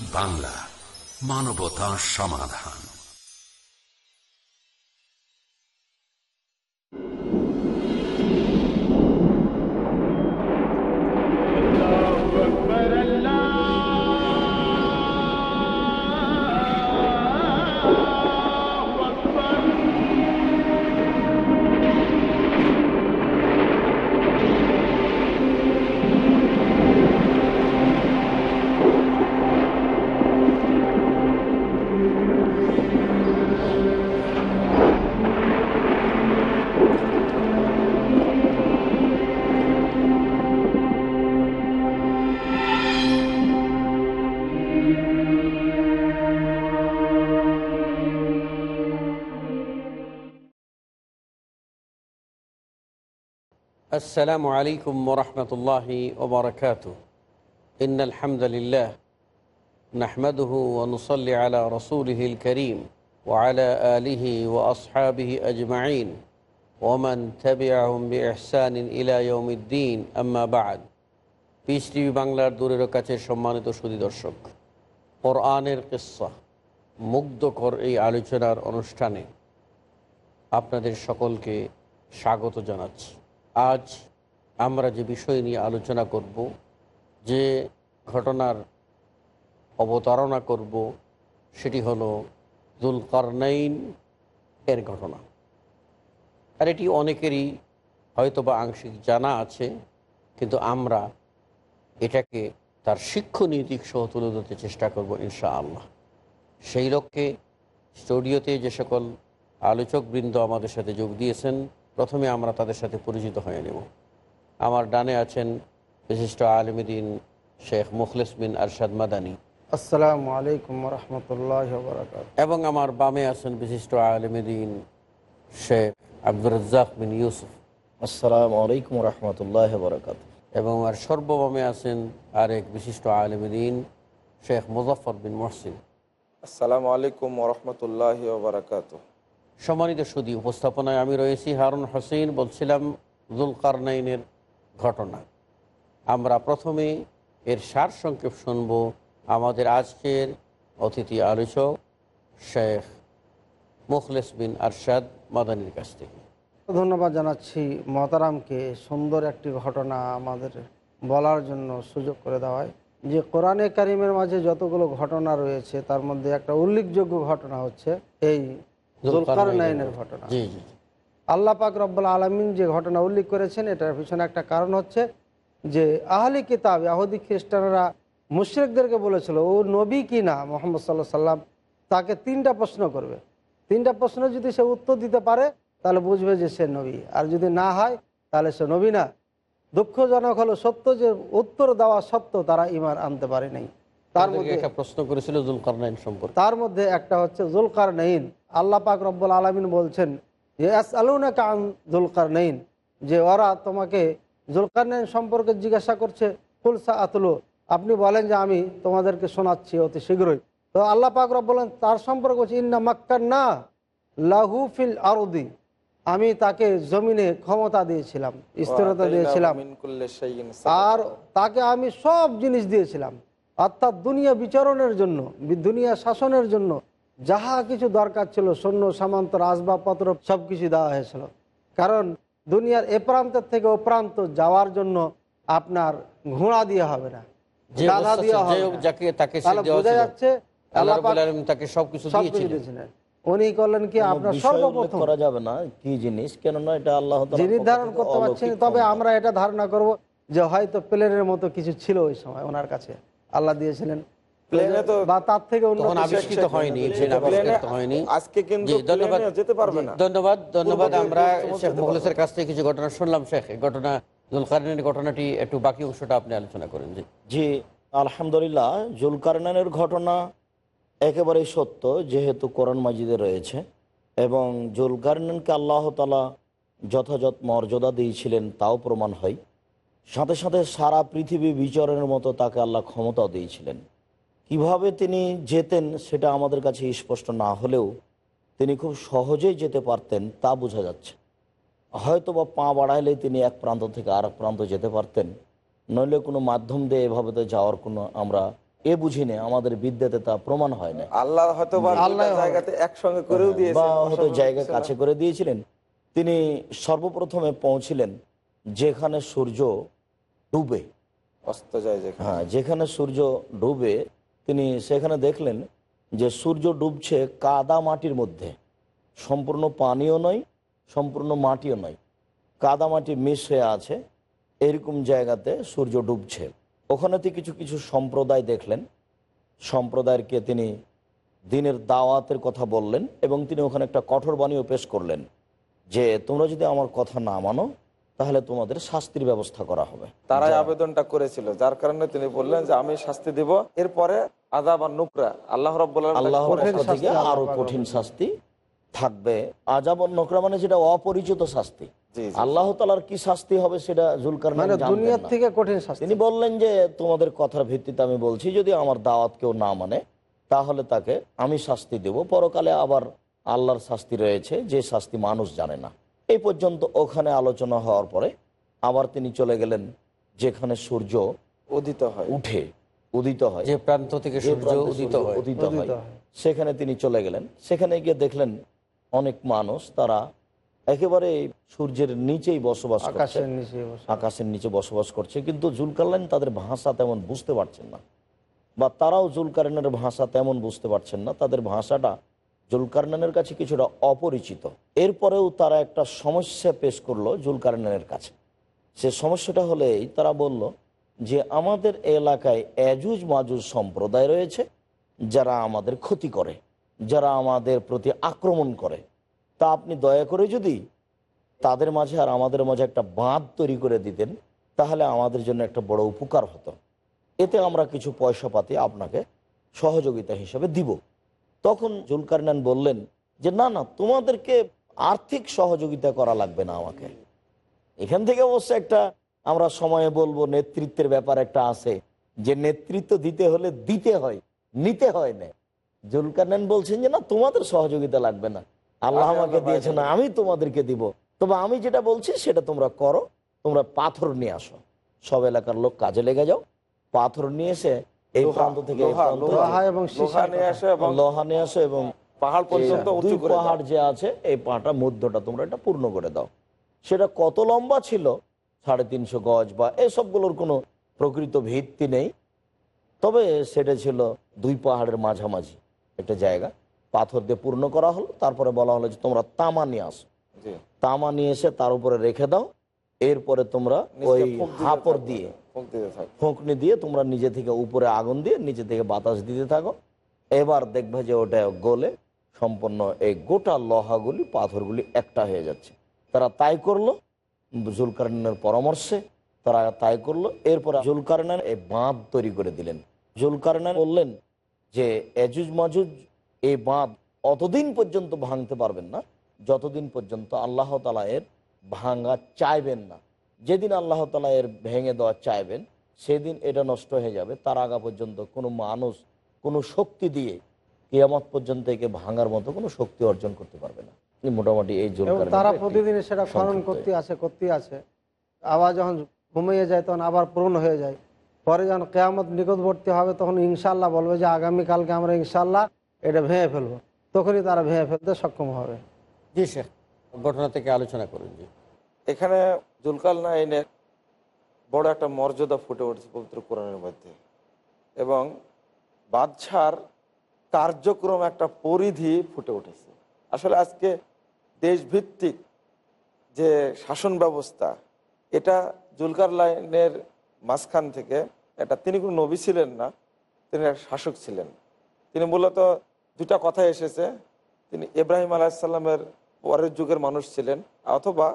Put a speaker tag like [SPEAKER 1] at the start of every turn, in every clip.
[SPEAKER 1] বাংলা মানবতা সমাধান।
[SPEAKER 2] السلام عليكم ورحمة الله وبركاته إن الحمد لله نحمده ونصلي على رسوله الكريم وعلى آله وأصحابه أجمعين ومن تبعهم بإحسان إلى يوم الدين أما بعد piece TV বাংলার দূরের কাছে সম্মানিত সুদী দর্শক কোরআনের কিস্সা মুগ্ধকর এই আলোচনার অনুষ্ঠানে আপনাদের সকলকে স্বাগত জানাচ্ছি আজ আমরা যে বিষয় নিয়ে আলোচনা করব, যে ঘটনার অবতারণা করব, সেটি হলো দুলকারনাইন এর ঘটনা। আর এটি অনেকেরই হয়তোবা আংশিক জানা আছে, কিন্তু আমরা এটাকে তার শিক্ষণীয় দিক সহ তুলে ধরতে চেষ্টা করব ইনশা আল্লাহ সেই লক্ষ্যে স্টুডিওতে যে সকল আলোচকবৃন্দ আমাদের সাথে যোগ দিয়েছেন প্রথমে আমরা তাদের সাথে পরিচিত হয়ে নেব। আমার ডানে আছেন বিশিষ্ট আলমদিন শেখ মুখলেস বিন আরশাদ মাদানী।
[SPEAKER 3] আসসালামু আলাইকুম রহমতুল্লাহ বরকাত
[SPEAKER 2] এবং আমার বামে আছেন বিশিষ্ট আলমদিন শেখ আব্দুর রাজ্জাক বিন ইউসুফ।
[SPEAKER 4] আসসালামু আলাইকুম রহমতুল্লাহ বরকাত
[SPEAKER 2] এবং আর সর্ববামে আছেন আরেক বিশিষ্ট আলমদিন শেখ মুজফর বিন মহসিন।
[SPEAKER 5] আসসালামু আলাইকুম ওরহমতুল্লাহ বারাকাত
[SPEAKER 2] সম্মানিত সুদী উপস্থাপনায় আমি রয়েছি হারুন হোসেন বলছিলাম জুলকারনাইনের ঘটনা। আমরা প্রথমে এর সার সংক্ষেপ শুনব আমাদের আজকের অতিথি আলোচক শেখ মুখলেস বিন আরশাদ মাদানির কাছ থেকে।
[SPEAKER 3] ধন্যবাদ জানাচ্ছি মতারামকে সুন্দর একটি ঘটনা আমাদের বলার জন্য সুযোগ করে দেওয়ায়। যে কোরআনে কারিমের মাঝে যতগুলো ঘটনা রয়েছে, তার মধ্যে একটা উল্লেখযোগ্য ঘটনা হচ্ছে, এই জুলকারনাইনের ঘটনা।
[SPEAKER 2] জি জি। জি।
[SPEAKER 3] আল্লাহ পাক রব্বুল আলমিন যে ঘটনা উল্লেখ করেছেন এটার পিছনে একটা কারণ হচ্ছে যে আহলি কিতাব ইয়াহুদি খ্রিস্টানরা মুশ্রিকদেরকে বলেছিল ও নবী কি না? মোহাম্মদ সাল্লাহ সাল্লাম তাকে তিনটা প্রশ্ন করবে। তিনটা প্রশ্ন যদি সে উত্তর দিতে পারে তাহলে বুঝবে যে সে নবী। আর যদি না হয় তাহলে সে নবী না। দুঃখজনক হলো সত্য যে উত্তর দেওয়া সত্য তারা ইমান আনতে পারে নাই তার মধ্যে
[SPEAKER 2] একটা প্রশ্ন করেছিল জুলকারনাইন সম্পর্কে।
[SPEAKER 3] তার মধ্যে একটা হচ্ছে জুলকার নেইন। আল্লাহ পাক রব্বুল আলমিন বলছেন যে এস আলুনা কান জুলকার নেইন যে ওরা তোমাকে জুলকার নেইন সম্পর্কে জিজ্ঞাসা করছে ফুলসা আতলো আপনি বলেন যে আমি তোমাদেরকে শোনাচ্ছি অতি শীঘ্রই। তো আল্লাহ পাক রব বলেন তার সম্পর্কে হচ্ছে ইন্না মাক্কার না লাহু ফিল আরদি আমি তাকে জমিনে ক্ষমতা দিয়েছিলাম স্থিরতা দিয়েছিলাম। আর তাকে আমি সব জিনিস দিয়েছিলাম অর্থাৎ দুনিয়া বিচরণের জন্য দুনিয়া শাসনের জন্য যাহা কিছু দরকার ছিল সৈন্য সামন্ত আসবাবপত্র সব কিছু দেওয়া হয়েছিল। কারণ দুনিয়ার এ প্রান্তের থেকে ও প্রান্ত যাওয়ার জন্য আপনার ঘোড়া দিয়ে হবে না গাধা দিয়ে হবে বোঝা যাচ্ছে উনি করলেন কি আপনার সর্বপ্রথম।
[SPEAKER 4] করা যাবে না কি জিনিস কেননা এটা আল্লাহ
[SPEAKER 3] নির্ধারণ করতে পারছেন তবে আমরা এটা ধারণা করব যে হয়তো প্লেনের মতো কিছু ছিল ওই সময় ওনার কাছে। আল্লাহ দিয়েছিলেন।
[SPEAKER 5] প্লেনে তো
[SPEAKER 3] বা তার থেকে
[SPEAKER 2] তখন আবিষ্কৃত হয়নি আবিষ্কৃত হয়নি।
[SPEAKER 5] আজকে কিন্তু
[SPEAKER 2] ধন্যবাদ।
[SPEAKER 5] যেতে পারবে না।
[SPEAKER 2] ধন্যবাদ ধন্যবাদ। আমরা
[SPEAKER 5] দিকে
[SPEAKER 2] শেখ মুখলেসের কাছ থেকে কিছু ঘটনা শুনলাম শেখ। ঘটনা জুলকারনের ঘটনাটি একটু বাকি অংশটা আপনি আলোচনা করেন জি।
[SPEAKER 4] জি আলহামদুলিল্লাহ জুলকারনানের ঘটনা একেবারেই সত্য যেহেতু কোরআন মাজিদে রয়েছে। এবং জুলকারনানকে আল্লাহ তালা যথাযথ মর্যাদা দিয়েছিলেন তাও প্রমাণ হয়। সাথে সাথে সারা পৃথিবী বিচরণের মতো তাকে আল্লাহ ক্ষমতাও দিয়েছিলেন। কীভাবে তিনি যেতেন সেটা আমাদের কাছে স্পষ্ট না হলেও তিনি খুব সহজেই যেতে পারতেন তা বোঝা যাচ্ছে। হয়তো বা পা বাড়াইলেই তিনি এক প্রান্ত থেকে আর এক প্রান্ত যেতে পারতেন নইলে কোনো মাধ্যম দিয়ে এভাবে তো যাওয়ার কোনো আমরা এ বুঝিনে আমাদের বিদ্যাতে তা প্রমাণ হয় না।
[SPEAKER 5] আল্লাহ হয়তো
[SPEAKER 3] আল্লাহ
[SPEAKER 5] একসঙ্গে করেও দিয়েছে
[SPEAKER 4] বা হয়তো জায়গা কাছে করে দিয়েছিলেন। তিনি সর্বপ্রথমে পৌঁছিলেন যেখানে সূর্য ডুবে।
[SPEAKER 5] অস্ত যায় যেখানে।
[SPEAKER 4] হ্যাঁ যেখানে সূর্য ডুবে তিনি সেখানে দেখলেন যে সূর্য ডুবছে কাদা মাটির মধ্যে। সম্পূর্ণ পানিও নয়, সম্পূর্ণ মাটিও নয়। কাদা মাটি মিশ হয়ে আছে, এরকম জায়গাতে সূর্য ডুবছে। ওখানেতে কিছু কিছু সম্প্রদায় দেখলেন। সম্প্রদায়কে তিনি দিনের দাওয়াতের কথা বললেন এবং তিনি ওখানে একটা কঠোর বাণীও পেশ করলেন যে, তোমরা যদি আমার কথা না মানো তাহলে তোমাদের শাস্তির ব্যবস্থা করা হবে।
[SPEAKER 5] তারাই আবেদনটা করেছিল যার কারণে তিনি বললেন যে আমি শাস্তি দিব। এরপরে আদাব আর নুকরা আল্লাহ
[SPEAKER 4] থেকে
[SPEAKER 3] আরও
[SPEAKER 4] কঠিন শাস্তি থাকবে। নোকরা মানে যেটা অপরিচিত শাস্তি। আল্লাহ তালার কি শাস্তি হবে সেটা জুলকার
[SPEAKER 3] মানে দুনিয়ার থেকে কঠিন শাস্তি।
[SPEAKER 4] তিনি বললেন যে তোমাদের কথার ভিত্তিতে আমি বলছি যদি আমার দাওয়াত কেউ না মানে তাহলে তাকে আমি শাস্তি দেব। পরকালে আবার আল্লাহর শাস্তি রয়েছে যে শাস্তি মানুষ জানে না। এই পর্যন্ত ওখানে আলোচনা হওয়ার পরে আবার তিনি চলে গেলেন যেখানে সূর্য
[SPEAKER 5] উদিত হয়।
[SPEAKER 4] উঠে উদিত হয়।
[SPEAKER 2] যে প্রান্ত থেকে সূর্য উদিত হয়।
[SPEAKER 4] উদিত হয়। সেখানে তিনি চলে গেলেন। সেখানে গিয়ে দেখলেন অনেক মানুষ তারা একেবারে সূর্যের নিচেই বসবাস করছে।
[SPEAKER 3] আকাশের নিচে
[SPEAKER 4] আকাশের নিচে বসবাস করছে। কিন্তু জুলকারলাইন তাদের ভাষা তেমন বুঝতে পারছেন না। বা তারাও জুলকারনের ভাষা তেমন বুঝতে পারছেন না। তাদের ভাষাটা জুলকারনানের কাছে কিছুটা অপরিচিত। এরপরেও তারা একটা সমস্যা পেশ করল জুলকারনানের কাছে। সে সমস্যাটা হলেই তারা বলল যে, আমাদের এলাকায় এজুজ মাজুজ সম্প্রদায় রয়েছে যারা আমাদের ক্ষতি করে, যারা আমাদের প্রতি আক্রমণ করে। তা আপনি দয়া করে যদি তাদের মাঝে আর আমাদের মাঝে একটা বাঁধ তৈরি করে দিতেন, তাহলে আমাদের জন্য একটা বড় উপকার হতো। এতে আমরা কিছু পয়সা পাতি আপনাকে সহযোগিতা হিসেবে দিব। তখন জুলকারনান বললেন যে না না তোমাদেরকে আর্থিক সহযোগিতা করা লাগবে না আমাকে। এখান থেকে অবশ্য একটা আমরা সময়ে বলব নেতৃত্বের ব্যাপার একটা আছে। যে নেতৃত্ব দিতে হলে দিতে হয় নিতে হয় না। জুলকারনান বলছেন যে না তোমাদের সহযোগিতা লাগবে না। আল্লাহ আমাকে দিয়েছে না আমি তোমাদেরকে দিব। তবে আমি যেটা বলছি সেটা তোমরা করো তোমরা পাথর নিয়ে আসো। সব এলাকার লোক কাজে লেগে যাও পাথর নিয়ে এসে এই প্রান্ত থেকে
[SPEAKER 5] লোহা,
[SPEAKER 3] এবং
[SPEAKER 5] নিয়ে। আসে এবং পাহাড় পর্যন্ত উঁচু।
[SPEAKER 4] পাহাড় যে আছে এই পাহাড়টা মধ্যটা তোমরা এটা পূর্ণ করে দাও। সেটা কত লম্বা ছিল? সাড়ে তিনশো গজ বা এসবগুলোর কোনো প্রকৃত ভিত্তি নেই। তবে সেটা ছিল দুই পাহাড়ের মাঝামাঝি একটা জায়গা। পাথর দিয়ে পূর্ণ করা হলো। তারপরে বলা হলো যে তোমরা তামা নিয়ে আসো। তামা নিয়ে এসে তার উপরে রেখে দাও। এরপরে তোমরা ওই হাপড় দিয়ে। ফুঁকনি দিয়ে তোমরা নিজে থেকে উপরে আগুন দিয়ে নিচে থেকে বাতাস দিতে থাকো। এবার দেখবে যে ওটা গলে সম্পূর্ণ এই গোটা লোহাগুলি, পাথরগুলি একটা হয়ে যাচ্ছে। তারা তাই করল, জুলকারনের পরামর্শে তারা তাই করল। এরপর জুলকারনান এই বাঁধ তৈরি করে দিলেন। জুলকারনান বললেন যে, এজুজ মাজুজ, এই বাঁধ অতদিন পর্যন্ত ভাঙতে পারবেন না। যতদিন পর্যন্ত আল্লাহ তালা এর ভাঙা চাইবেন না। যেদিন আল্লাহ তালা এর ভেঙে দেওয়া চাইবেন সেদিন এটা নষ্ট হয়ে যাবে। তার আগা পর্যন্ত কোনো মানুষ কোনো শক্তি দিয়ে কিয়ামত পর্যন্ত একে ভাঙার মতো কোনো শক্তি অর্জন করতে পারবে না। মোটামুটি এই জুলকারনাইনের
[SPEAKER 3] তারা প্রতিদিন সেটা খনন করতে আছে করতে আছে আবার যখন ঘুমিয়ে যায় তখন আবার পূরণ হয়ে যায়। পরে যখন কেয়ামত নিকটবর্তী হবে তখন ইনশাল্লাহ বলবে যে আগামীকালকে আমরা ইনশাল্লাহ এটা ভেঙে ফেলব। তখনই তারা ভেঙে ফেলতে সক্ষম হবে।
[SPEAKER 2] জি স্যার ঘটনা থেকে আলোচনা করুন জি।
[SPEAKER 5] এখানে জুলকাল নাইনের বড় একটা মর্যাদা ফুটে উঠেছে পবিত্র কোরআনের মধ্যে। এবং বাদশার কার্যক্রম একটা পরিধি ফুটে উঠেছে। আসলে আজকে দেশভিত্তিক যে শাসন ব্যবস্থা, এটা জুলকার লাইনের মাঝখান থেকে এটা তিনি কোনো নবী ছিলেন না, তিনি এক শাসক ছিলেন। তিনি মূলত দুটা কথা এসেছে, তিনি ইব্রাহিম আলাহিসাল্লামের পরের যুগের মানুষ ছিলেন, অথবা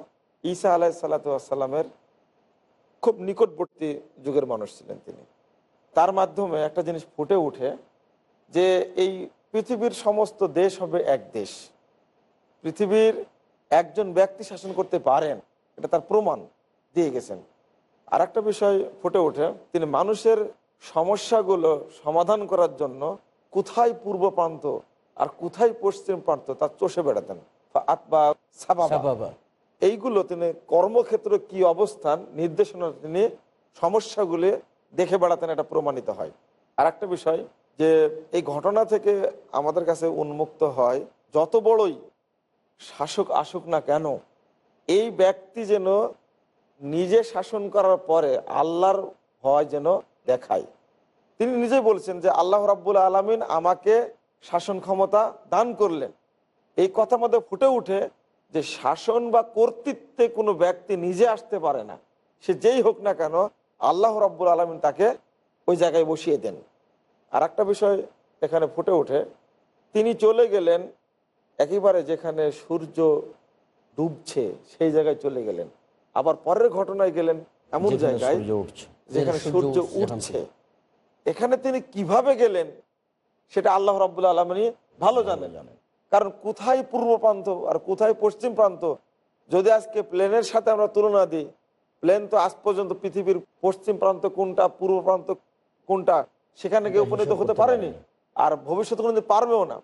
[SPEAKER 5] ঈসা আলাহ সাল্লাতামের খুব নিকটবর্তী যুগের মানুষ ছিলেন তিনি। তার মাধ্যমে একটা জিনিস ফুটে উঠে যে এই পৃথিবীর সমস্ত দেশ হবে এক দেশ। পৃথিবীর একজন ব্যক্তি শাসন করতে পারেন, এটা তার প্রমাণ দিয়ে গেছেন। আর একটা বিষয় ফুটে ওঠে তিনি মানুষের সমস্যাগুলো সমাধান করার জন্য কোথায় পূর্ব প্রান্ত আর কোথায় পশ্চিম প্রান্ত তা চষে বেড়াতেন। আতবা সাবাবা। এইগুলো তিনি কর্মক্ষেত্র কি অবস্থান, নির্দেশনা তিনি সমস্যাগুলি দেখে বেড়াতেন, এটা প্রমাণিত হয়। আর একটা বিষয় যে এই ঘটনা থেকে আমাদের কাছে উন্মুক্ত হয়, যত বড়ই শাসক আসুক না কেন, এই ব্যক্তি যেন নিজে শাসন করার পরে আল্লাহর ভয় যেন দেখায়। তিনি নিজেই বলছেন যে আল্লাহ রাব্বুল আলমিন আমাকে শাসন ক্ষমতা দান করলেন। এই কথা মধ্যে ফুটে উঠে যে শাসন বা কর্তৃত্বে কোনো ব্যক্তি নিজে আসতে পারে না সে যেই হোক না কেন আল্লাহ রাব্বুল আলমিন তাকে ওই জায়গায় বসিয়ে দেন। আর একটা বিষয় এখানে ফুটে ওঠে তিনি চলে গেলেন একেবারে যেখানে সূর্য ডুবছে সেই জায়গায় চলে গেলেন। আবার পরের ঘটনায় গেলেন এমন জায়গায় যেখানে
[SPEAKER 2] সূর্য উঠছে
[SPEAKER 5] এখানে তিনি কীভাবে গেলেন সেটা আল্লাহ রাবুল্লা আলমিনী ভালো জানেন। কারণ কোথায় পূর্ব প্রান্ত আর কোথায় পশ্চিম প্রান্ত? যদি আজকে প্লেনের সাথে আমরা তুলনা দিই প্লেন তো আজ পর্যন্ত পৃথিবীর পশ্চিম প্রান্ত কোনটা পূর্ব প্রান্ত কোনটা সেখানে গিয়ে উপনীত হতে পারেনি। আর ভবিষ্যতে কোনোদিন পারবেও না।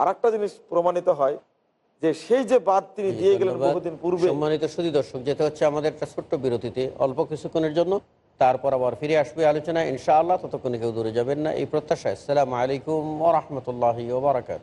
[SPEAKER 5] আর একটা জিনিস প্রমাণিত হয় যে সেই যে বাদ তিনি দিয়ে গেলেন বহুদিন পূর্বে
[SPEAKER 2] সম্মানিত সুদী দর্শক যেতে হচ্ছে আমাদের একটা ছোট্ট বিরতিতে অল্প কিছুক্ষণের জন্য। তারপর আবার ফিরে আসবে আলোচনা ইনশাআল্লাহ ততক্ষণে কেউ দূরে যাবেন না। এই প্রত্যাশায় আসসালামু আলাইকুম ও রহমতুল্লাহ ওবরাকাত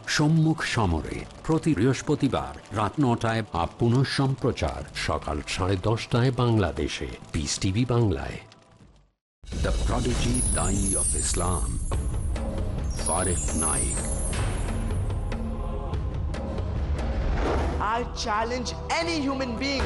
[SPEAKER 1] সম্মুখ সমরে প্রতি বৃহস্পতিবার রাত নটায় বা পুনঃ সম্প্রচার সকাল সাড়ে দশটায় বাংলাদেশে। পিস টিভি বাংলায়। দ্য প্রডিজি দাই of Islam ফারেক Naik
[SPEAKER 6] I challenge any human being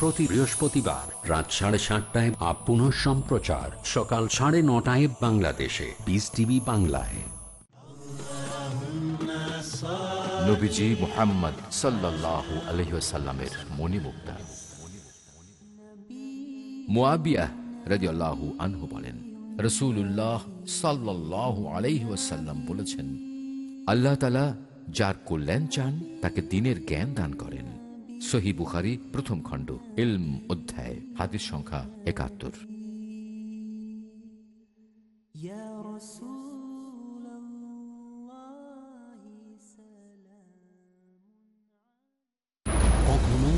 [SPEAKER 1] প্রতি বৃহস্পতিবার রাত সাড়ে সাতটায় আপ পুনঃ সম্প্রচার। সকাল সাড়ে নটায় বাংলাদেশে। পিস টিভি বাংলায়।
[SPEAKER 7] মোহাম্মদ আনহু বলেন বলেছেন, আল্লাহ তালা যার কল্যাণ চান, তাকে দিনের জ্ঞান দান করেন। সহি বুখারি প্রথম খণ্ড এলম অধ্যায় হাতের সংখ্যা একাত্তর।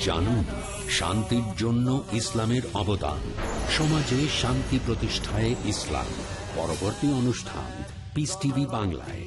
[SPEAKER 1] জানুন শান্তির জন্য ইসলামের অবদান। সমাজে শান্তি প্রতিষ্ঠায় ইসলাম। পরবর্তী অনুষ্ঠান পিস টিভি বাংলায়।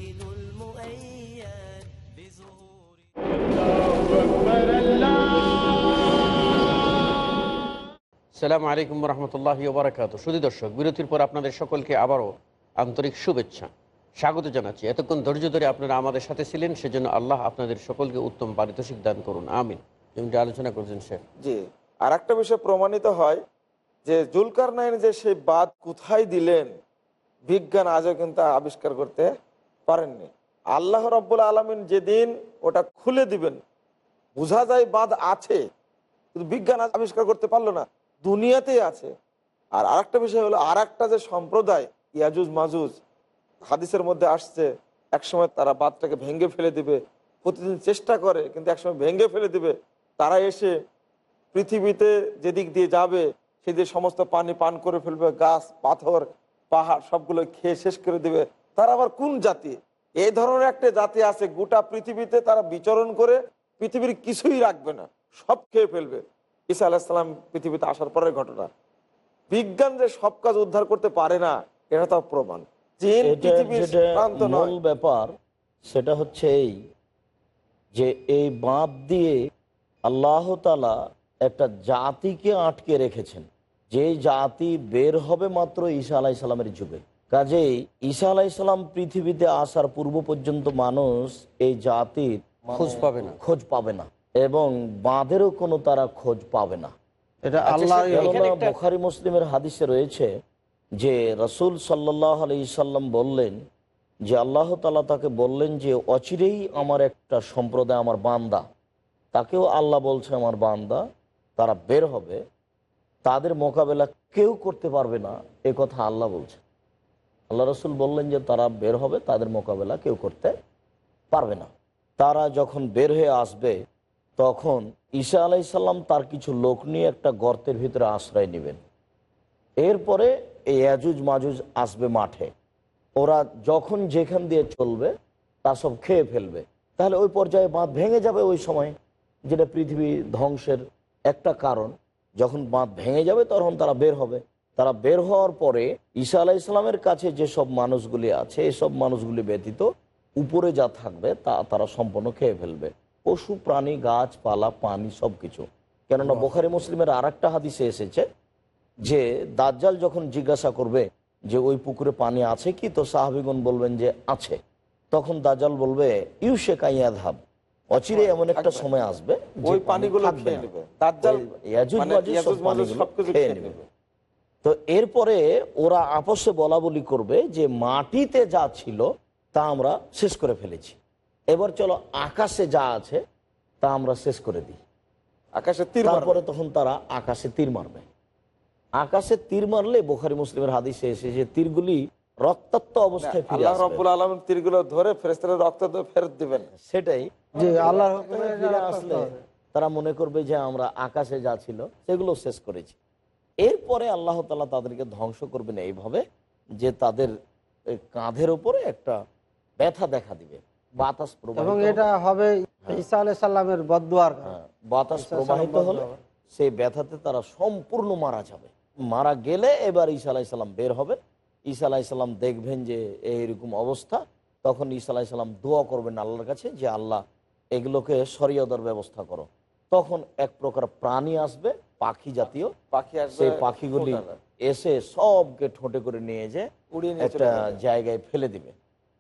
[SPEAKER 2] সালাম আলাইকুম রহমতুল্লাহ ওবরাকাত সুদী দর্শক, বিরতির পর আপনাদের সকলকে আবারও আন্তরিক শুভেচ্ছা। স্বাগত জানাচ্ছি। এতক্ষণ ধৈর্য ধরে আপনারা আমাদের সাথে ছিলেন, সেজন্য আল্লাহ আপনাদের সকলকে উত্তম পারিতোষিক দান করুন। আমিন। যেমনটি আলোচনা করছেন শেখ
[SPEAKER 5] জি আর একটা বিষয় প্রমাণিত হয় যে জুলকার নাইন যে সেই বাদ কোথায় দিলেন, বিজ্ঞান আজও কিন্তু আবিষ্কার করতে পারেননি। আল্লাহ রব্বুল আলমিন যেদিন ওটা খুলে দিবেন, বোঝা যায় বাদ আছে, কিন্তু বিজ্ঞান আবিষ্কার করতে পারল না, দুনিয়াতেই আছে। আর আরেকটা বিষয় হলো আর একটা যে সম্প্রদায়, ইয়াজুজ মাজুজ, হাদিসের মধ্যে আসছে, একসময় তারা বাদটাকে ভেঙে ফেলে দিবে, প্রতিদিন চেষ্টা করে, কিন্তু একসময় ভেঙে ফেলে দিবে তারা এসে পৃথিবীতে যেদিক দিয়ে যাবে সেদিকে সমস্ত পানি পান করে ফেলবে গাছ পাথর পাহাড় সবগুলো খেয়ে শেষ করে দেবে। তারা আবার কোন জাতি? এই ধরনের একটা জাতি আছে গোটা পৃথিবীতে তারা বিচরণ করে পৃথিবীর কিছুই রাখবে না সব খেয়ে ফেলবে। ঈসা আলাহিসাল্লাম পৃথিবীতে আসার পরের ঘটনা। বিজ্ঞান যে সব কাজ উদ্ধার করতে পারে না এটা তার প্রমাণ।
[SPEAKER 4] ব্যাপার সেটা হচ্ছে এই যে এই বাঁধ দিয়ে আল্লাহ তালা একটা জাতিকে আটকে রেখেছেন। যে জাতি বের হবে মাত্র ঈসা আলাহ ইসলামের যুগে। কাজেই ঈসা আলাহ ইসলাম পৃথিবীতে আসার পূর্ব পর্যন্ত মানুষ এই জাতির মানে
[SPEAKER 2] খোঁজ পাবে না।
[SPEAKER 4] খোঁজ পাবে না এবং বাঁধেরও কোনো তারা খোঁজ পাবে না।
[SPEAKER 3] এটা
[SPEAKER 2] আচ্ছা,
[SPEAKER 3] আল্লাহ
[SPEAKER 4] বুখারি মুসলিমের হাদিসে রয়েছে যে রসুল সাল্লাহ আলি সাল্লাম বললেন যে আল্লাহ তালা তাকে বললেন যে অচিরেই আমার একটা সম্প্রদায় আমার বান্দা তাকেও আল্লাহ বলছে, আমার বান্দা, তারা বের হবে। তাদের মোকাবেলা কেউ করতে পারবে না। এ কথা আল্লাহ বলছে। আল্লাহ রসুল বললেন যে, তারা বের হবে, তাদের মোকাবেলা কেউ করতে পারবে না। তারা যখন বের হয়ে আসবে, তখন ঈসা আলাইসাল্লাম তার কিছু লোক নিয়ে একটা গর্তের ভিতরে আশ্রয় নেবেন। এরপরে এই অ্যাজুজ মাজুজ আসবে মাঠে। ওরা যখন যেখান দিয়ে চলবে, তা সব খেয়ে ফেলবে। তাহলে ওই পর্যায়ে বাঁধ ভেঙে যাবে ওই সময়। যেটা পৃথিবী ধ্বংসের একটা কারণ। যখন বাঁধ ভেঙে যাবে তখন তারা বের হবে। তারা বের হওয়ার পরে ঈসা আলাহ ইসলামের কাছে যেসব মানুষগুলি আছে এসব মানুষগুলি ব্যতীত উপরে যা থাকবে তা তারা সম্পূর্ণ খেয়ে ফেলবে। পশু প্রাণী গাছপালা পানি সব কিছু কেননা বোখারি মুসলিমের আর একটা হাদিসে এসেছে যে দাজ্জাল যখন জিজ্ঞাসা করবে যে ওই পুকুরে পানি আছে কি? তো সাহাবিগুন বলবেন যে আছে। তখন দাজ্জাল বলবে ইউসে কাইয়া ধাব অচিরে এমন একটা সময় আসবে
[SPEAKER 5] ওই পানিগুলো।
[SPEAKER 4] তো এরপরে ওরা আপসে বলা বলি করবে যে মাটিতে যা ছিল তা আমরা শেষ করে ফেলেছি। এবার চলো আকাশে যা আছে তা আমরা শেষ করে দিই।
[SPEAKER 5] আকাশে তীর।
[SPEAKER 4] তারপরে তখন তারা আকাশে তীর মারবে। আকাশে তীর মারলে বোখারি মুসলিমের হাদিসে এসে যে তীরগুলি রক্তাক্ত অবস্থায় ফিরে
[SPEAKER 5] আল্লাহ। রব্বুল আলম তীরগুলো ধরে ফেরেস্তারা রক্ত ফেরত দিবেন।
[SPEAKER 4] সেটাই।
[SPEAKER 3] যে আল্লাহর
[SPEAKER 4] ফিরে আসলে তারা মনে করবে যে আমরা আকাশে যা ছিল সেগুলো শেষ করেছি। এরপরে আল্লাহ তালা তাদেরকে ধ্বংস করবেন এইভাবে যে তাদের কাঁধের উপরে একটা ব্যথা দেখা দিবে বাতাস
[SPEAKER 3] এবং এটা হবে ঈসা সাল্লামের বদুয়ার
[SPEAKER 4] হ্যাঁ, বাতাস প্রবাহিত হলে সেই ব্যথাতে তারা সম্পূর্ণ মারা যাবে। মারা গেলে এবার ঈসা আলাইসাল্লাম বের হবে ঈসা আলাইসাল্লাম দেখবেন যে এইরকম অবস্থা তখন ঈসা আলাইসাল্লাম দোয়া করবেন আল্লাহর কাছে যে আল্লাহ এগুলোকে সরিয়দার ব্যবস্থা করো। তখন এক প্রকার প্রাণী আসবে পাখি জাতীয়।
[SPEAKER 5] পাখি আসবে
[SPEAKER 4] সেই পাখিগুলি এসে সবকে ঠোঁটে করে নিয়ে যে
[SPEAKER 5] উড়িয়ে
[SPEAKER 4] একটা জায়গায় ফেলে দিবে।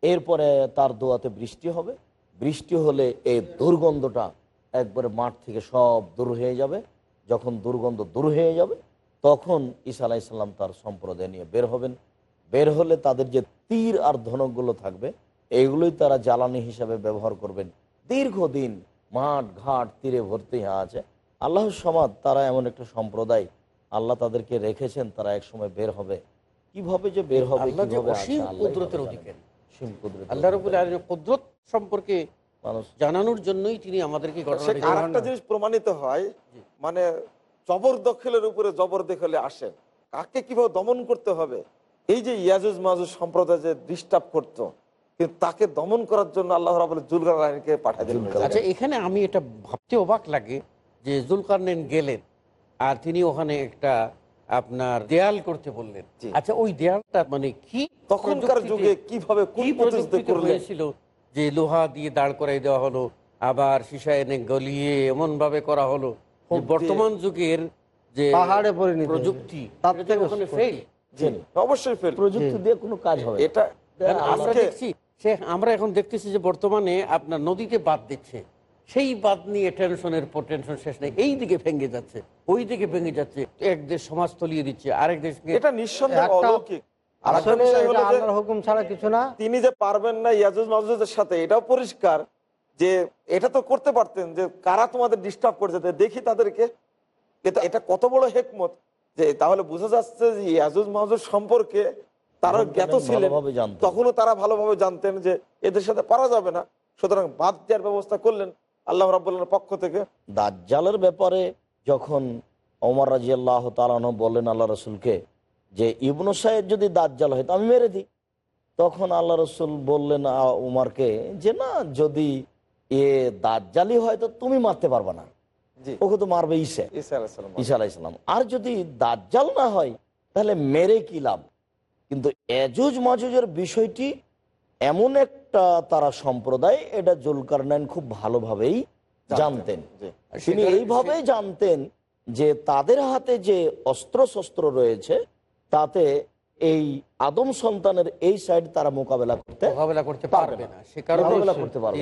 [SPEAKER 4] এরপরে তার দোয়াতে বৃষ্টি হবে। বৃষ্টি হলে এই দুর্গন্ধটা একবারে মাঠ থেকে সব দূর হয়ে যাবে। যখন দুর্গন্ধ দূর হয়ে যাবে তখন ঈসা আলাইসাল্লাম তার সম্প্রদায় নিয়ে বের হবেন। বের হলে তাদের যে তীর আর ধনকগুলো থাকবে এগুলোই তারা জ্বালানি হিসাবে ব্যবহার করবেন। দীর্ঘদিন মাঠ ঘাট তীরে ভর্তি হয়ে আছে। আল্লাহর সমাদ তারা এমন একটা সম্প্রদায়। আল্লাহ তাদেরকে রেখেছেন তারা একসময় বের হবে। কীভাবে যে বের হবে
[SPEAKER 2] আল্লাহ রবুল কুদরত সম্পর্কে
[SPEAKER 4] মানুষ
[SPEAKER 2] জানানোর জন্যই তিনি আমাদেরকে
[SPEAKER 5] আর একটা জিনিস প্রমাণিত হয় মানে জবরদখলের উপরে জবরদখলে আসেন কাকে কীভাবে দমন করতে হবে? এই যে ইয়াজুজ মাজুজ সম্প্রদায় যে ডিস্টার্ব করতো কিন্তু তাকে দমন করার জন্য আল্লাহ রাবুল জুলকার রানীকে পাঠিয়ে দিলেন।
[SPEAKER 2] আচ্ছা এখানে আমি এটা ভাবতে অবাক লাগে যে জুলকারনেন গেলেন আর তিনি ওখানে একটা আপনার দেয়াল করতে বললেন। আচ্ছা ওই দেয়ালটা মানে কি
[SPEAKER 5] তখনকার যুগে কীভাবে
[SPEAKER 2] হয়েছিল যে লোহা দিয়ে দাঁড় করাই দেওয়া হলো আবার সীসা এনে গলিয়ে এমন ভাবে করা হলো বর্তমান যুগের যে
[SPEAKER 3] পাহাড়ে।
[SPEAKER 2] প্রযুক্তি
[SPEAKER 3] তার থেকে
[SPEAKER 2] ওখানে ফেল
[SPEAKER 5] অবশ্যই ফেল
[SPEAKER 4] প্রযুক্তি দিয়ে কোনো কাজ হবে
[SPEAKER 5] এটা
[SPEAKER 2] আমরা
[SPEAKER 5] আজকে
[SPEAKER 2] দেখছি সে আমরা এখন দেখতেছি যে বর্তমানে আপনার নদীতে বাদ দিচ্ছে। সেই বাদ নিয়ে টেনশনের পর টেনশন শেষ নেই। এই দিকে ভেঙে যাচ্ছে ওই দিকে ভেঙে যাচ্ছে। এক দেশ সমাজ তলিয়ে দিচ্ছে আরেক দেশকে
[SPEAKER 5] এটা নিঃসন্দেহে
[SPEAKER 3] একটা-
[SPEAKER 5] অলৌকিক। আর একটা
[SPEAKER 3] আসলে
[SPEAKER 5] বিষয় হলো
[SPEAKER 3] এটা
[SPEAKER 5] যে
[SPEAKER 3] আল্লাহর হুকুম ছাড়া কিছু না।
[SPEAKER 5] তিনি যে পারবেন না ইয়াজুজ মাজুজের সাথে এটাও পরিষ্কার যে এটা তো করতে পারতেন যে কারা তোমাদের ডিস্টার্ব করছে দেখি তাদেরকে। এটা এটা কত বড় হেকমত। যে তাহলে বোঝা যাচ্ছে যে ইয়াজুজ সম্পর্কে তারা জ্ঞাত ছিলেন তখনও তারা ভালোভাবে জানতেন যে এদের সাথে পারা যাবে না। সুতরাং বাদ দেওয়ার ব্যবস্থা করলেন আল্লাহ রাবুল্লাহর পক্ষ থেকে।
[SPEAKER 4] দাজ্জালের ব্যাপারে যখন ওমর রাজি আল্লাহ তালানো বললেন আল্লাহ রসুলকে যে ইবনু সাহেব যদি দাজ্জাল হয় তো আমি মেরে দিই। তখন আল্লাহ রসুল বললেন উমারকে যে না যদি এ দাজ্জালি হয় তো তুমি মারতে পারবে না। ওকে তো মারবে ইসে
[SPEAKER 5] ঈসা
[SPEAKER 4] ঈসা আলাইসালাম আর যদি দাজ্জাল না হয় তাহলে মেরে কি লাভ? কিন্তু এজুজ মাজুজের বিষয়টি এমন একটা তারা সম্প্রদায় এটা জুলকার খুব ভালোভাবেই জানতেন। তিনি এইভাবে জানতেন যে তাদের হাতে যে অস্ত্র শস্ত্র রয়েছে তাতে এই আদম সন্তানের এই সাইড তারা মোকাবেলা করতে
[SPEAKER 2] মোকাবেলা করতে
[SPEAKER 4] পারবে না।
[SPEAKER 2] না। সে কারণে
[SPEAKER 4] করতে পারবে।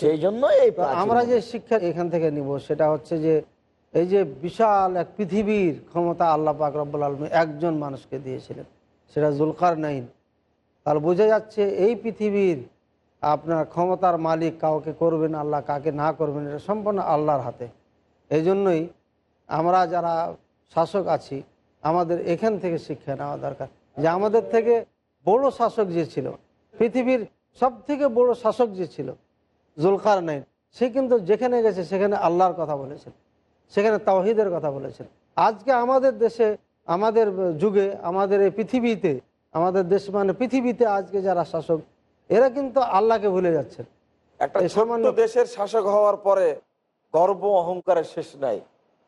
[SPEAKER 4] সেই জন্য এই
[SPEAKER 3] আমরা যে শিক্ষা এখান থেকে নিব সেটা হচ্ছে যে এই যে বিশাল এক পৃথিবীর ক্ষমতা আল্লাহ পাক রব্বুল আলমী একজন মানুষকে দিয়েছিলেন। সেটা জুলকার নাইন তাহলে বোঝা যাচ্ছে এই পৃথিবীর আপনার ক্ষমতার মালিক কাউকে করবেন, আল্লাহ কাকে না করবেন, এটা সম্পূর্ণ আল্লাহর হাতে। এই জন্যই আমরা যারা শাসক আছি, আমাদের এখান থেকে শিক্ষা নেওয়া দরকার। যে আমাদের থেকে বড় শাসক যে ছিল, পৃথিবীর সব থেকে বড় শাসক যে ছিল জুলকার নাইন সে কিন্তু যেখানে গেছে সেখানে আল্লাহর কথা বলেছেন, সেখানে তাওহিদের কথা বলেছেন। আজকে আমাদের দেশে আমাদের যুগে আমাদের এই পৃথিবীতে আমাদের দেশ মানে পৃথিবীতে আজকে যারা শাসক এরা কিন্তু আল্লাহকে ভুলে যাচ্ছেন।
[SPEAKER 5] একটা
[SPEAKER 3] সামান্য-
[SPEAKER 5] দেশের শাসক হওয়ার পরে গর্ব অহংকারের শেষ নাই।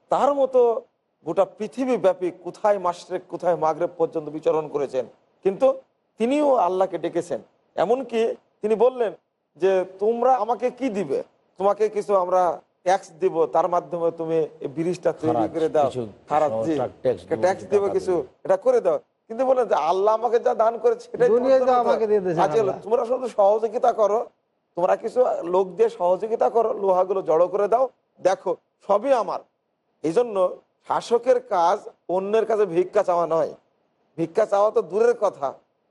[SPEAKER 5] তার মতো গোটা পৃথিবী ব্যাপী কোথায় মাসরেক কোথায় মাগরেব পর্যন্ত বিচরণ করেছেন কিন্তু তিনিও আল্লাহকে ডেকেছেন। এমনকি তিনি বললেন যে তোমরা আমাকে কি দিবে? তোমাকে কিছু আমরা ট্যাক্স দিব তার মাধ্যমে তুমি ব্রিজটা তৈরি করে দাও। খারাপ ট্যাক্স দিব কিছু এটা করে দাও। কিন্তু বলেন যে আল্লাহ আমাকে যা দান করেছে। তোমরা শুধু সহযোগিতা করো তোমরা কিছু লোক দিয়ে সহযোগিতা করো লোহাগুলো জড়ো করে দাও। দেখো সবই আমার। এই জন্য শাসকের কাজ অন্যের কাছে ভিক্ষা চাওয়া নয়। ভিক্ষা চাওয়া তো দূরের কথা।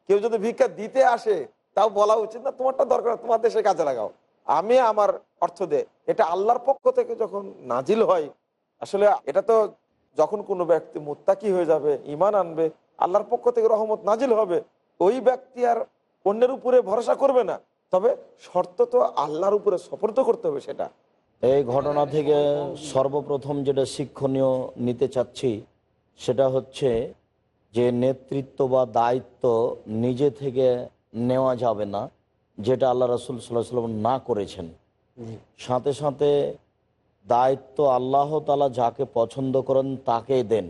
[SPEAKER 5] কেউ যদি ভিক্ষা দিতে আসে তাও বলা উচিত না তোমারটা দরকার তোমার দেশে কাজে লাগাও। আমি আমার অর্থ দে এটা আল্লাহর পক্ষ থেকে যখন নাজিল হয়, আসলে এটা তো যখন কোনো ব্যক্তি মুত্তাকি হয়ে যাবে ইমান আনবে, আল্লাহর পক্ষ থেকে রহমত নাজিল হবে, ওই ব্যক্তি আর অন্যের উপরে ভরসা করবে না। তবে শর্ত তো আল্লাহর উপরে সফর তো করতে হবে সেটা।
[SPEAKER 4] এই ঘটনা থেকে সর্বপ্রথম যেটা শিক্ষণীয় নিতে চাচ্ছি, সেটা হচ্ছে যে নেতৃত্ব বা দায়িত্ব নিজে থেকে নেওয়া যাবে না। যেটা আল্লাহ রসুল সাল্লাহ সাল্লাম না করেছেন। সাথে সাথে দায়িত্ব আল্লাহ তালা যাকে পছন্দ করেন তাকে দেন।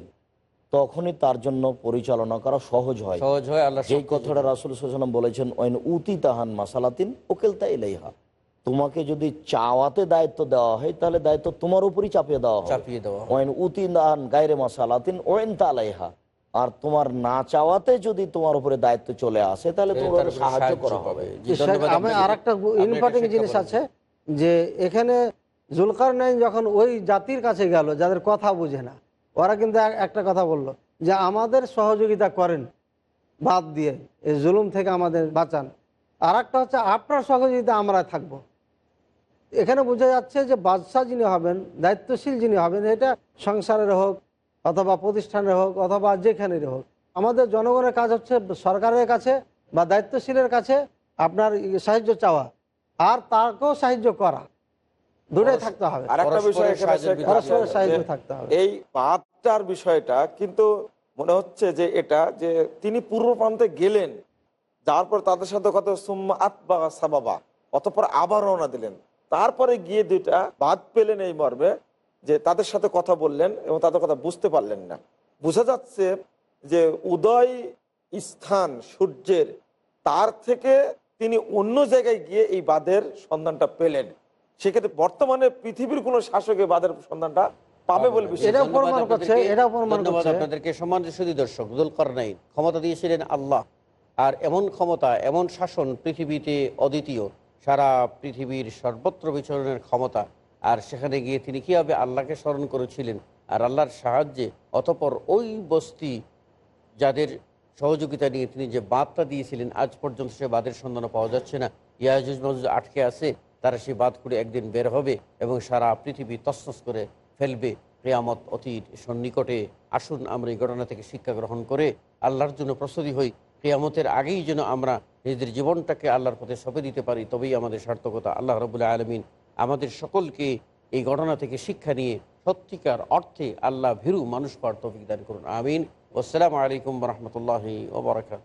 [SPEAKER 4] তখনই তার জন্য পরিচালনা করা সহজ হয়।
[SPEAKER 2] সহজ হয় আল্লাহ
[SPEAKER 4] যেই কথাটা রাসুল সাল্লাম বলেছেন ওয়াইন উতি তাহান মাসালাতিন ওকেলতা ইলাইহা। তোমাকে যদি চাওয়াতে দায়িত্ব দেওয়া হয় তাহলে দায়িত্ব তোমার উপরই চাপিয়ে দেওয়া হয়
[SPEAKER 2] চাপিয়ে দেওয়া।
[SPEAKER 4] ওয়াইন উতি তাহান গায়রে মাসালাতিন ওয়েন তা তালাইহা আর তোমার না চাওয়াতে যদি তোমার উপরে দায়িত্ব চলে আসে তাহলে তোমার সাহায্য করা হবে।
[SPEAKER 3] আমি আর একটা ইম্পর্টেন্ট জিনিস আছে যে এখানে জুলকার নাইন যখন ওই জাতির কাছে গেল যাদের কথা বুঝে না ওরা কিন্তু একটা কথা বলল যে আমাদের সহযোগিতা করেন বাদ দিয়ে এই জুলুম থেকে আমাদের বাঁচান। আর একটা হচ্ছে আপনার সহযোগিতা আমরা থাকব। এখানে বোঝা যাচ্ছে যে বাদশাহ যিনি হবেন দায়িত্বশীল যিনি হবেন এটা সংসারের হোক অথবা প্রতিষ্ঠানের হোক অথবা যেখানেরই হোক। আমাদের জনগণের কাজ হচ্ছে সরকারের কাছে বা দায়িত্বশীলের কাছে আপনার সাহায্য চাওয়া আর তাকেও সাহায্য করা। দুটোই থাকতে হবে। সাহায্য থাকতে
[SPEAKER 5] এই বাদটার বিষয়টা কিন্তু মনে হচ্ছে যে এটা যে তিনি পূর্ব প্রান্তে গেলেন যাওয়ার পর তাদের সাথে কত সুম্মা আতবা সাবাবা অতপর আবার রওনা দিলেন। তারপরে গিয়ে দুইটা বাদ পেলেন এই মর্মে। যে তাদের সাথে কথা বললেন এবং তাদের কথা বুঝতে পারলেন না। বোঝা যাচ্ছে যে উদয় স্থান সূর্যের তার থেকে তিনি অন্য জায়গায় গিয়ে এই বাঁধের সন্ধানটা পেলেন। সেক্ষেত্রে বর্তমানে পৃথিবীর কোন শাসকে বাঁধের সন্ধানটা পাবে বলে
[SPEAKER 2] আপনাদেরকে। আপনাদেরকে। সুদী দর্শক দুলকর নাই ক্ষমতা দিয়েছিলেন আল্লাহ। আর এমন ক্ষমতা এমন শাসন পৃথিবীতে অদ্বিতীয় সারা পৃথিবীর সর্বত্র বিচরণের ক্ষমতা। আর সেখানে গিয়ে তিনি কীভাবে আল্লাহকে স্মরণ করেছিলেন আর আল্লাহর সাহায্যে অতপর ওই বস্তি যাদের সহযোগিতা নিয়ে তিনি যে বাঁধটা দিয়েছিলেন, আজ পর্যন্ত সে বাঁধের সন্ধান পাওয়া যাচ্ছে না। ইয়াজুজ মজুজ আটকে আছে, তারা সেই বাঁধ করে একদিন বের হবে এবং সারা পৃথিবী তসনস করে ফেলবে। কেয়ামত অতীত সন্নিকটে আসুন, আমরা এই ঘটনা থেকে শিক্ষা গ্রহণ করে আল্লাহর জন্য প্রস্তুতি হই। কেয়ামতের আগেই যেন আমরা নিজেদের জীবনটাকে আল্লাহর পথে সঁপে দিতে পারি, তবেই আমাদের সার্থকতা। আল্লাহ রবুল্লাহ আলমিন আমাদের সকলকে এই ঘটনা থেকে শিক্ষা নিয়ে সত্যিকার অর্থে আল্লাহ ভীরু মানুষ পার তফিক দান করুন। আমিন। আসসালামু আলাইকুম রহমতুল্লাহি ওবরাকাত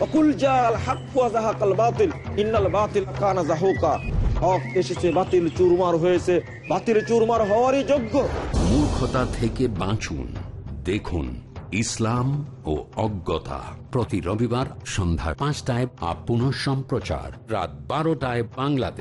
[SPEAKER 5] অকুল বাতিল, ইন্নাল বাতিল কানা হক এসেছে, বাতিল চুরমার হয়েছে। বাতিল চুরমার হওয়ারই যোগ্য।
[SPEAKER 1] মূর্খতা থেকে বাঁচুন। দেখুন ইসলাম ও অজ্ঞতা প্রতি রবিবার সন্ধ্যা পাঁচটায় আপ পুনঃ সম্প্রচার রাত বারোটায় বাংলাদেশ।